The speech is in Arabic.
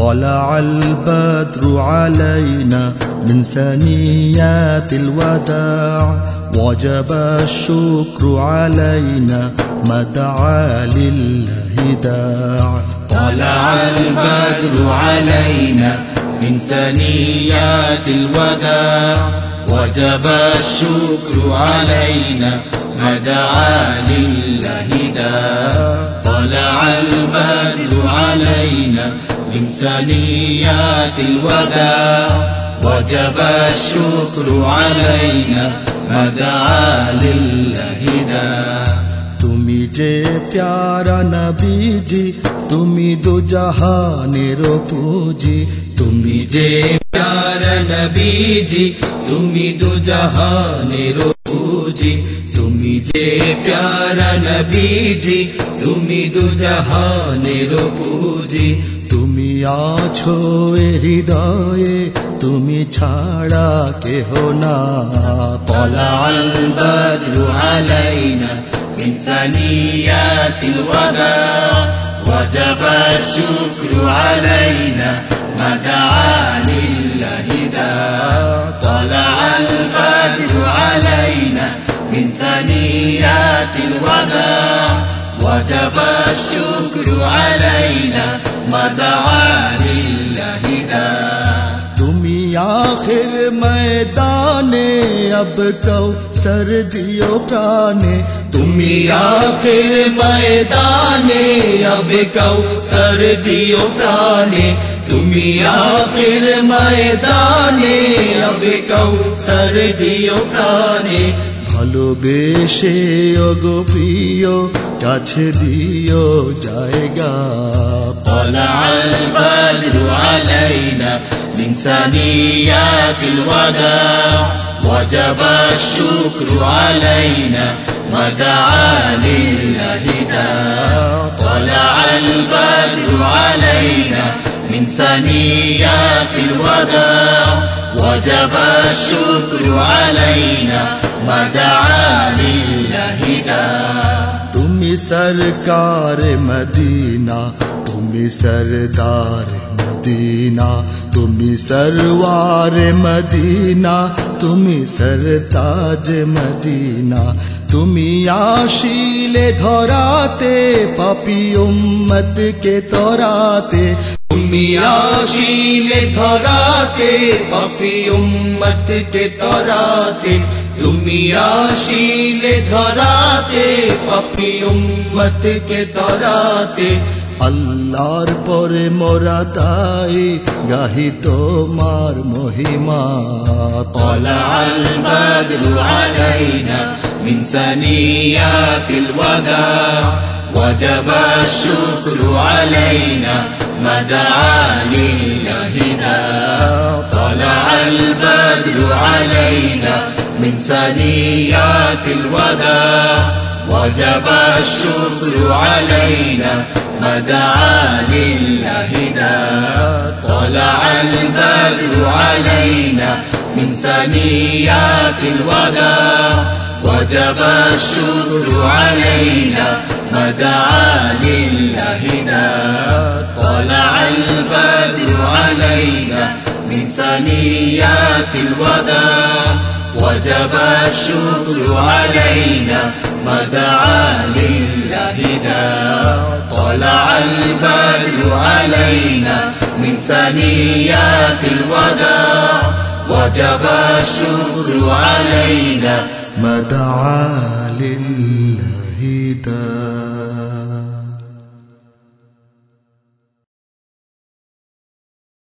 طلع البدر علينا من ثنيات الوداع. وجب الشكر علينا ما دعا لله داع. طلع البدر علينا من ثنيات الوداع. وجب الشكر علينا ما دعا لله داع. طلع البدر علينا من ثنيات الوداع وجب الشكر علينا ما دعا لله داع তুমি যে প্যারা নবীজি তুমি দু জাহানের পুঁজি তুমি যে প্যার নবীজি তুমি দু জাহানের পুঁজি তুমি যে প্যার নবীজি তুমি দু জাহানের পুঁজি তুমি আছো এ হৃদয়ে তুমি ছাড়া কেহ না طلع البدر علينا من ثنيات الوداع وجب الشكر علينا ما دعا لله داع طلع البدر علينا من ثنيات الوداع وجب الشكر علينا ما لله. دا تمہیں آخر میدان اب کو سر دیو پرانے تمہیں آخر میدان اب کو سر دیو پرانے تمہیں آخر میدان اب کو سر دیو پرانے ভালোবেসে অগো প্রিয় কাছে দিও জায়গা طلع البدر علينا من ثنيات الوداع وجب الشكر علينا ما دعا لله داع طلع البدر علينا من ثنيات الوداع وجب الشكر علينا ما دعا सरकार मदीना, तुम्ही सरदार मदीना, तुम्ही सरवार मदीना, तुम्ही सरताज मदीना তুমি আসিলে ধরাতে পাপি উম্মতকে তরাতে তুমি আসিলে ধরাতে পাপি উম্মতকে তরাতে তুমি আসিলে ধরাতে পাপি উম্মত কে তরাতে আল্লাহর পরে মোরা তাই গাহি তোমার মহিমা طلع البدر علينا من ثنيات الوداع وجب الشكر علينا ما دعا لله داع طلع البدر علينا من ثنيات الوداع وجب الشكر علينا ما دعا لله داع طلع البدر علينا من ثنيات الوداع. وجب الشكر علينا ما دعا لله داع طلع البدر علينا من ثنيات الوداع. وجب الشكر علينا ما دعا لله داع طلع البدر علينا من ثنيات الوداع. وجب الشكر علينا مدعا لله دار